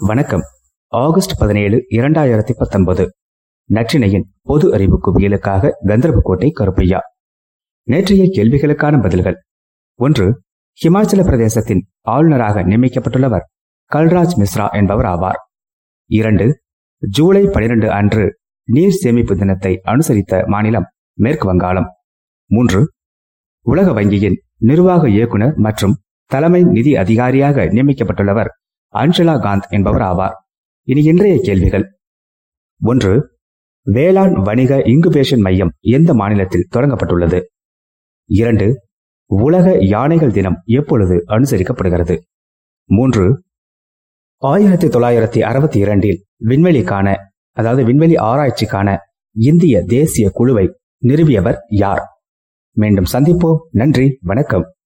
வணக்கம். ஆகஸ்ட் பதினேழு இரண்டாயிரத்தி பத்தொன்பது நற்றினையின் பொது அறிவு குவியலுக்காக கந்தர்போட்டை கருப்பையா. நேற்றைய கேள்விகளுக்கான பதில்கள். ஒன்று ஹிமாச்சல பிரதேசத்தின் ஆளுநராக நியமிக்கப்பட்டுள்ளவர் கல்ராஜ் மிஸ்ரா என்பவர் ஆவார். இரண்டு ஜூலை பனிரெண்டு அன்று நீர் சேமிப்பு தினத்தை அனுசரித்த மாநிலம் மேற்கு வங்காளம். மூன்று உலக வங்கியின் நிர்வாக இயக்குனர் மற்றும் தலைமை நிதி அதிகாரியாக நியமிக்கப்பட்டுள்ளவர் அன்ஷலா காந்த் என்பவர் ஆவார். இனி இன்றைய கேள்விகள். ஒன்று வேளாண் வணிக இங்குபேஷன் மையம் எந்த மாநிலத்தில் தொடங்கப்பட்டுள்ளது? இரண்டு உலக யானைகள் தினம் எப்பொழுது அனுசரிக்கப்படுகிறது? மூன்று ஆயிரத்தி தொள்ளாயிரத்தி அறுபத்தி இரண்டில் விண்வெளிக்கான அதாவது விண்வெளி ஆராய்ச்சிக்கான இந்திய தேசிய குழுவை நிறுவியவர் யார்? மீண்டும் சந்திப்போம். நன்றி. வணக்கம்.